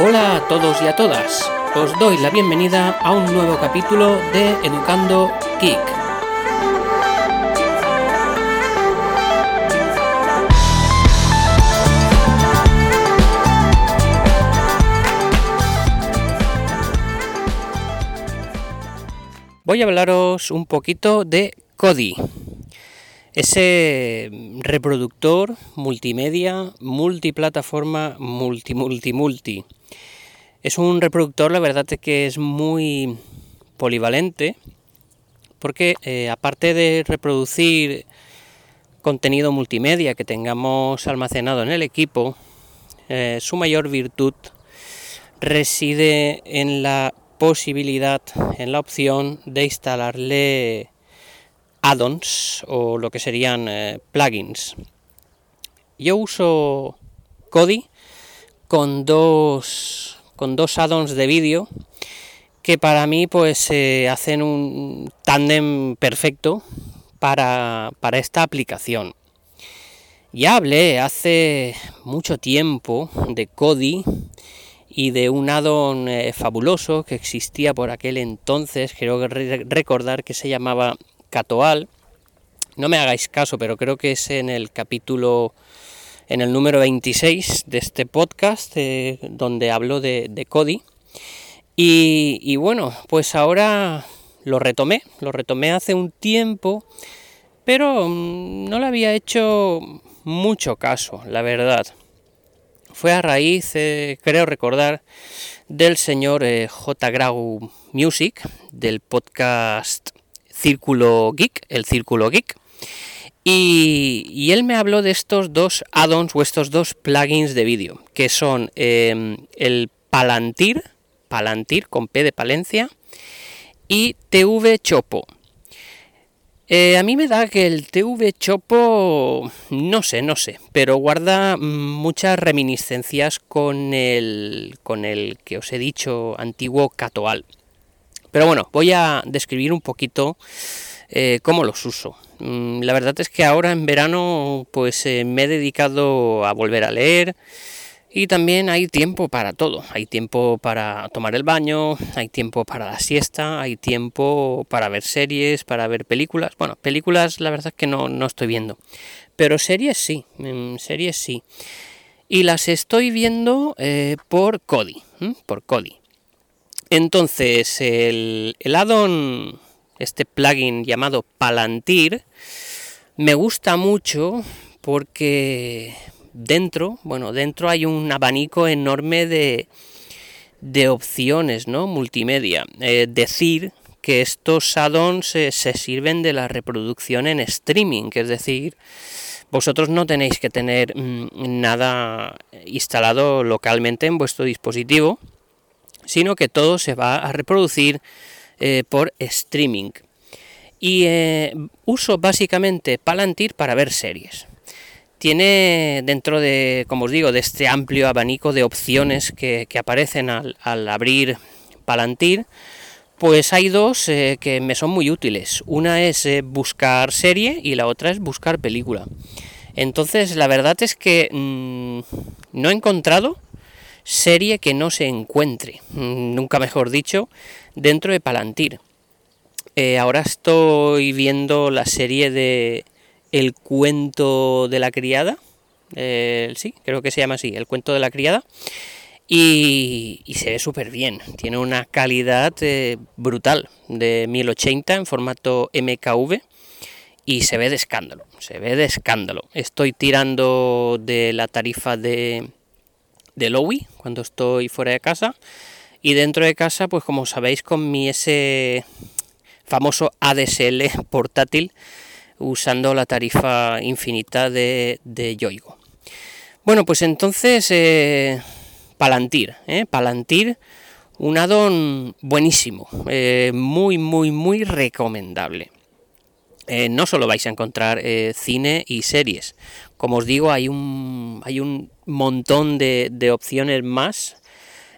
Hola a todos y a todas. Os doy la bienvenida a un nuevo capítulo de Educando Geek. Voy a hablaros un poquito de Kodi, ese reproductor multimedia, multiplataforma, multi, multi, multi. Es un reproductor, la verdad es que es muy polivalente, porque eh, aparte de reproducir contenido multimedia que tengamos almacenado en el equipo, eh, su mayor virtud reside en la posibilidad, en la opción de instalarle add-ons o lo que serían eh, plugins. Yo uso Kodi con dos con dos add-ons de vídeo que para mí pues eh, hacen un tándem perfecto para, para esta aplicación. Ya hablé hace mucho tiempo de Kodi y de un addon eh, fabuloso que existía por aquel entonces, creo que recordar que se llamaba Catoal. No me hagáis caso, pero creo que es en el capítulo en el número 26 de este podcast, eh, donde hablo de, Cody. Y, bueno, pues ahora lo retomé, lo retomé hace un tiempo, pero mm, no le había hecho mucho caso, la verdad. Fue a raíz, eh, creo recordar, del señor eh, J. Grau Music, del podcast Círculo Geek, el Círculo Geek. Y, él me habló de estos dos add-ons o estos dos plugins de vídeo, que son em, el Palantir, Palantir con P de Palencia, y TV Chopo. Eh, a mí me da que el TV Chopo, no sé, no sé, pero guarda muchas reminiscencias con el, con el que os he dicho antiguo Catoal. Pero bueno, voy a describir un poquito eh, cómo los uso. Mm, la verdad es que ahora en verano pues eh, me he dedicado a volver a leer y también hay tiempo para todo. Hay tiempo para tomar el baño, hay tiempo para la siesta, hay tiempo para ver series, para ver películas. Bueno, películas la verdad es que no, no estoy viendo, pero series sí, mm, series sí. Y las estoy viendo eh, por Kodi, por Kodi. Entonces, el, el addon este plugin llamado Palantir, me gusta mucho porque dentro, bueno, dentro hay un abanico enorme de, de opciones, ¿no? Multimedia. Eh, decir que estos add-ons se, sirven de la reproducción en streaming, es decir, vosotros no tenéis que tener mm, nada instalado localmente en vuestro dispositivo, sino que todo se va a reproducir eh, por streaming. Y eh, uso básicamente Palantir para ver series. Tiene dentro de, como os digo, de este amplio abanico de opciones que, aparecen al, abrir Palantir, pues hay dos eh, que me son muy útiles. Una es buscar serie y la otra es buscar película. Entonces, la verdad es que mm, no he encontrado serie que no se encuentre, mm, nunca mejor dicho, dentro de Palantir. Eh, ahora estoy viendo la serie de El cuento de la criada. Eh, sí, creo que se llama así, El cuento de la criada. Y, se ve súper bien. Tiene una calidad eh, brutal de 1080 en formato MKV y se ve de escándalo. Se ve de escándalo. Estoy tirando de la tarifa de, de Lowy cuando estoy fuera de casa y dentro de casa pues como sabéis con mi ese famoso ADSL portátil usando la tarifa infinita de, de Yoigo. Bueno pues entonces eh, Palantir, eh, Palantir un addon buenísimo, eh, muy muy muy recomendable. No solo vais a encontrar cine y series. Como os digo, hay un, hay un montón de, opciones más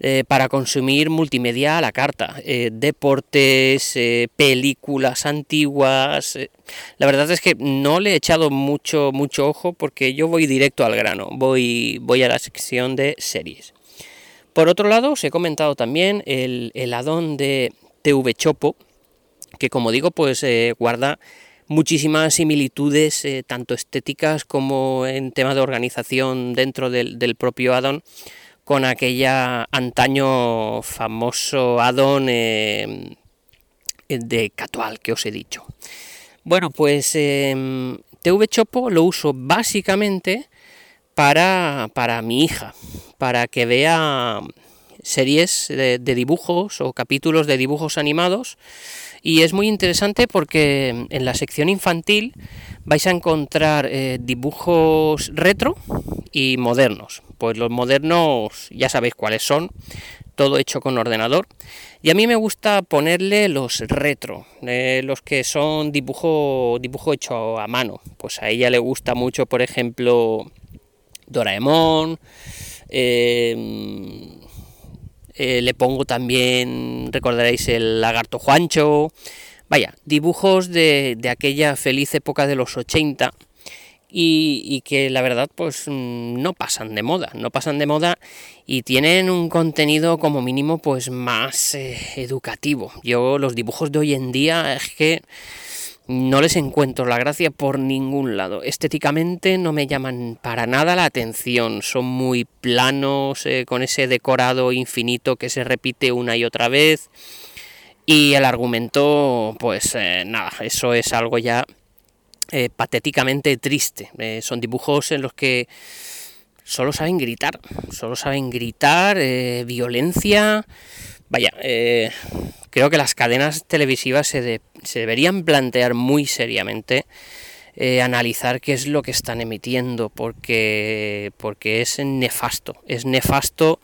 eh, para consumir multimedia a la carta. deportes, películas antiguas. La verdad es que no le he echado mucho, mucho ojo porque yo voy directo al grano. Voy, voy a la sección de series. Por otro lado, os he comentado también el, el addon de TV Chopo, que como digo, pues eh, guarda muchísimas similitudes, eh, tanto estéticas como en tema de organización dentro del, propio addon, con aquella antaño famoso addon eh, de Catual que os he dicho. Bueno, pues em, TV Chopo lo uso básicamente para, para mi hija, para que vea series de, dibujos o capítulos de dibujos animados y es muy interesante porque en la sección infantil vais a encontrar eh, dibujos retro y modernos. Pues los modernos ya sabéis cuáles son, todo hecho con ordenador. Y a mí me gusta ponerle los retro, eh, los que son dibujo, dibujo hecho a mano. Pues a ella le gusta mucho, por ejemplo, Doraemon. Eh, eh, le pongo también, recordaréis, el lagarto Juancho. Vaya, dibujos de, aquella feliz época de los 80 y, que la verdad pues mm, no pasan de moda, no pasan de moda y tienen un contenido como mínimo pues más eh, educativo. Yo los dibujos de hoy en día es que no les encuentro la gracia por ningún lado. Estéticamente no me llaman para nada la atención. Son muy planos, eh, con ese decorado infinito que se repite una y otra vez. Y el argumento, pues eh, nada, eso es algo ya eh, patéticamente triste. son dibujos en los que solo saben gritar, solo saben gritar, violencia. Vaya, creo que las cadenas televisivas se, deberían plantear muy seriamente eh, analizar qué es lo que están emitiendo, porque, porque es nefasto, es nefasto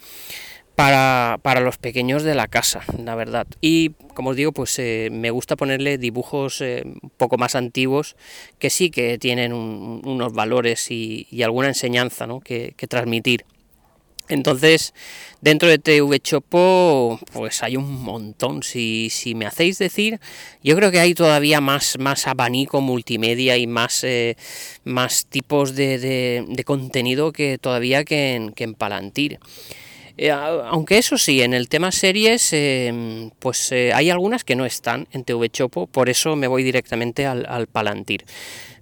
para, los pequeños de la casa, la verdad. Y como os digo, pues eh, me gusta ponerle dibujos eh, un poco más antiguos que sí que tienen unos valores y, alguna enseñanza que transmitir. Entonces, dentro de TV Chopo, pues hay un montón. Si, si, me hacéis decir, yo creo que hay todavía más, más abanico multimedia y más, eh, más tipos de, de, contenido que todavía que en, Palantir. Eh, aunque eso sí, en el tema series, eh, pues hay algunas que no están en TV Chopo, por eso me voy directamente al Palantir.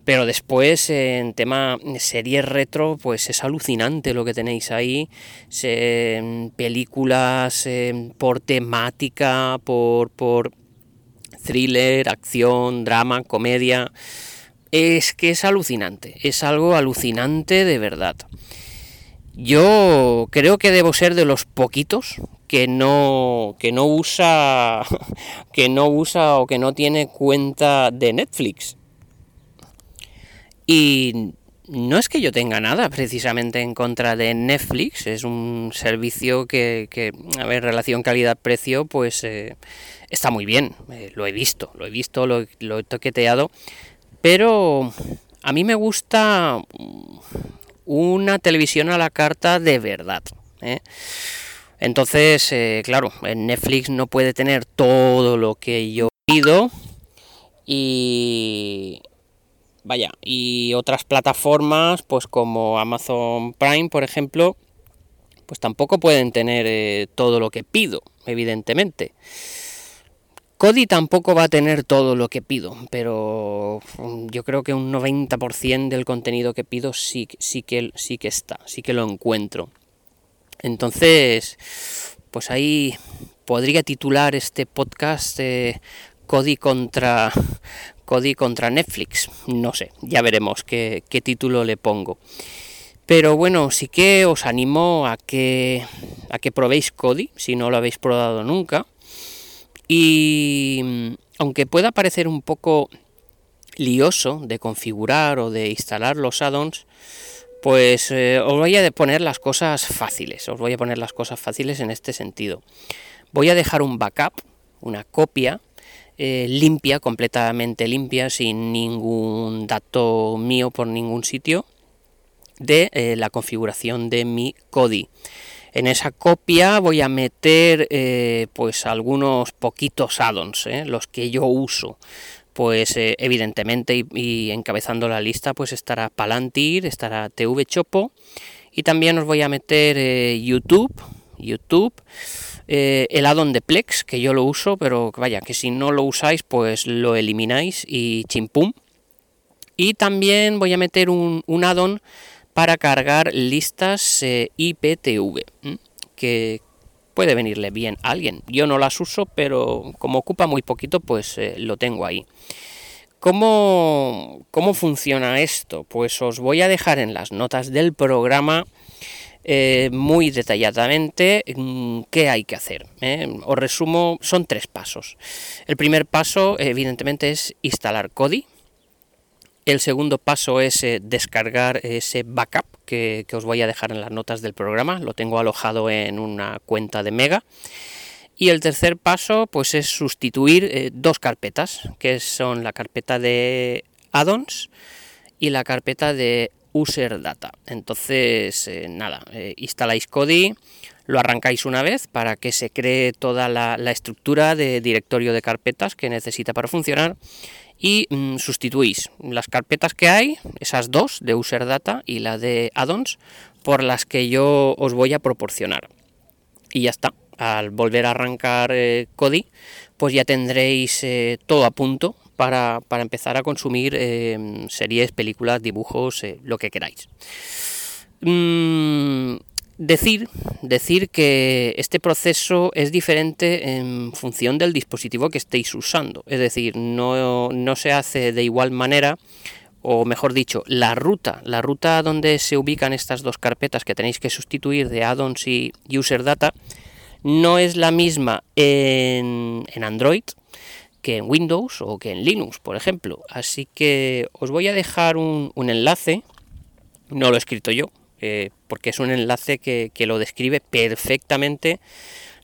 Pero después, en tema series retro, pues es alucinante lo que tenéis ahí. películas por temática, por, por thriller, acción, drama, comedia. Es que es alucinante, es algo alucinante de verdad. Yo creo que debo ser de los poquitos que no que no usa que no usa o que no tiene cuenta de Netflix. Y no es que yo tenga nada precisamente en contra de Netflix, es un servicio que, a ver, relación calidad-precio, pues eh, está muy bien, eh, lo he visto, lo he visto, lo, he toqueteado, pero a mí me gusta una televisión a la carta de verdad. ¿eh? Entonces, claro, Netflix no puede tener todo lo que yo pido y, Vaya, y otras plataformas, pues como Amazon Prime, por ejemplo, pues tampoco pueden tener eh, todo lo que pido, evidentemente. Kodi tampoco va a tener todo lo que pido, pero mm, yo creo que un 90% del contenido que pido sí, sí, que, sí que está, sí que lo encuentro. Entonces, pues ahí podría titular este podcast eh, Kodi contra, Cody contra Netflix. No sé, ya veremos qué, título le pongo. Pero bueno, sí que os animo a que, a que probéis Kodi, si no lo habéis probado nunca. Y mm, aunque pueda parecer un poco lioso de configurar o de instalar los addons, pues eh, os voy a poner las cosas fáciles. Os voy a poner las cosas fáciles en este sentido. Voy a dejar un backup, una copia eh, limpia, completamente limpia, sin ningún dato mío por ningún sitio, de eh, la configuración de mi CODI. En esa copia voy a meter eh, pues algunos poquitos addons, los que yo uso. Pues evidentemente y, encabezando la lista pues estará Palantir, estará TV Chopo y también os voy a meter YouTube, YouTube, eh, el addon de Plex, que yo lo uso, pero vaya, que si no lo usáis, pues lo elimináis y chimpum. Y también voy a meter un, un addon para cargar listas eh, IPTV, que puede venirle bien a alguien. Yo no las uso, pero como ocupa muy poquito, pues eh, lo tengo ahí. ¿Cómo, ¿Cómo funciona esto? Pues os voy a dejar en las notas del programa eh, muy detalladamente mm, qué hay que hacer. Eh. Os resumo, son tres pasos. El primer paso, evidentemente, es instalar Kodi. El segundo paso es eh, descargar ese backup que, os voy a dejar en las notas del programa. Lo tengo alojado en una cuenta de Mega. Y el tercer paso, pues es sustituir dos carpetas, que son la carpeta de addons y la carpeta de user data. Entonces, eh, nada, eh, instaláis Kodi, lo arrancáis una vez para que se cree toda la, estructura de directorio de carpetas que necesita para funcionar y mm, sustituís las carpetas que hay, esas dos de user data y la de addons, por las que yo os voy a proporcionar. Y ya está. Al volver a arrancar eh, Kodi, pues ya tendréis todo a punto para, empezar a consumir em, series, películas, dibujos, eh, lo que queráis. Mm, decir, decir que este proceso es diferente en función del dispositivo que estéis usando, es decir, no, se hace de igual manera o mejor dicho, la ruta, la ruta donde se ubican estas dos carpetas que tenéis que sustituir de addons y user data, no es la misma en, en Android que en Windows o que en Linux, por ejemplo. Así que os voy a dejar un, enlace, no lo he escrito yo, eh, porque es un enlace que, lo describe perfectamente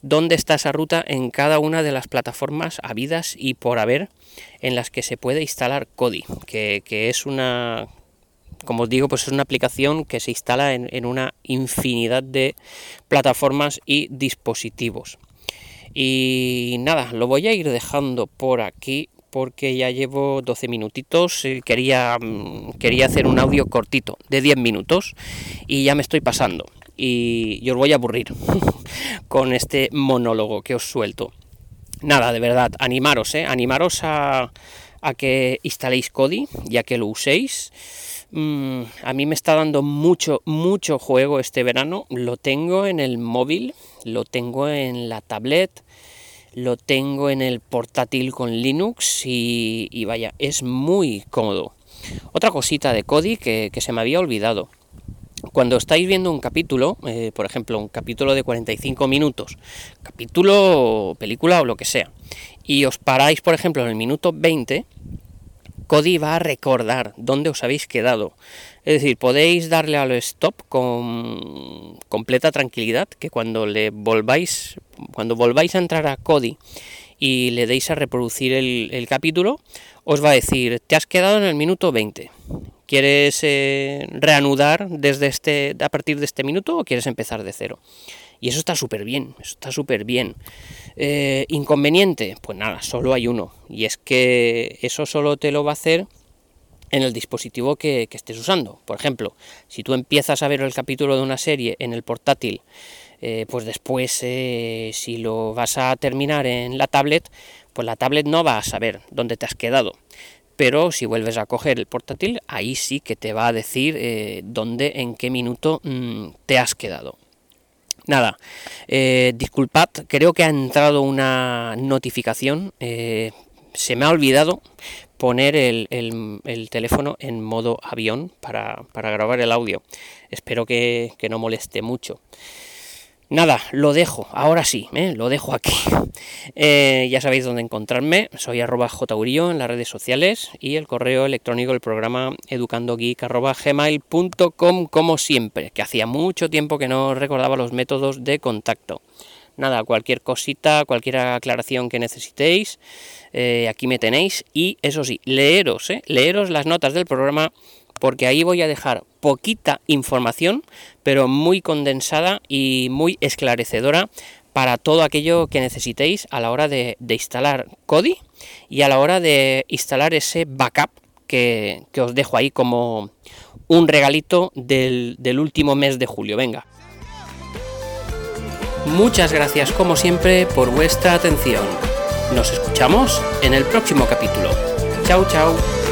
dónde está esa ruta en cada una de las plataformas habidas y por haber en las que se puede instalar Kodi, que, es una, como os digo, pues es una aplicación que se instala en, en una infinidad de plataformas y dispositivos. Y nada, lo voy a ir dejando por aquí porque ya llevo 12 minutitos, quería, mm, quería hacer un audio cortito de 10 minutos y ya me estoy pasando y, os voy a aburrir con este monólogo que os suelto. Nada, de verdad, animaros, ¿eh? animaros a, a que instaléis Kodi, ya que lo uséis. Mm, a mí me está dando mucho, mucho juego este verano. Lo tengo en el móvil, lo tengo en la tablet, lo tengo en el portátil con Linux y, vaya, es muy cómodo. Otra cosita de Kodi que, se me había olvidado. Cuando estáis viendo un capítulo, eh, por ejemplo, un capítulo de 45 minutos, capítulo, película o lo que sea, y os paráis, por ejemplo, en el minuto 20, Kodi va a recordar dónde os habéis quedado. Es decir, podéis darle al stop con completa tranquilidad, que cuando le volváis, cuando volváis a entrar a Kodi y le deis a reproducir el, capítulo, os va a decir, te has quedado en el minuto 20. ¿Quieres eh, reanudar desde este, a partir de este minuto o quieres empezar de cero? Y eso está súper bien, eso está súper bien. Eh, ¿Inconveniente? Pues nada, solo hay uno. Y es que eso solo te lo va a hacer en el dispositivo que, estés usando. Por ejemplo, si tú empiezas a ver el capítulo de una serie en el portátil, eh, pues después si lo vas a terminar en la tablet, pues la tablet no va a saber dónde te has quedado. Pero si vuelves a coger el portátil, ahí sí que te va a decir dónde, en qué minuto mm, te has quedado. Nada, eh, disculpad, creo que ha entrado una notificación. Eh, se me ha olvidado poner el, teléfono en modo avión para, grabar el audio. Espero que no moleste mucho. Nada, lo dejo, ahora sí, ¿eh? lo dejo aquí. Eh, ya sabéis dónde encontrarme, soy arroba jaurillo en las redes sociales y el correo electrónico del programa educandogeek.gmail.com como siempre, que hacía mucho tiempo que no recordaba los métodos de contacto. Nada, cualquier cosita, cualquier aclaración que necesitéis, eh, aquí me tenéis y eso sí, leeros, leeros las notas del programa porque ahí voy a dejar poquita información, pero muy condensada y muy esclarecedora para todo aquello que necesitéis a la hora de, instalar Kodi y a la hora de instalar ese backup que, os dejo ahí como un regalito del, del último mes de julio. Venga. Muchas gracias como siempre por vuestra atención. Nos escuchamos en el próximo capítulo. Chao, chao.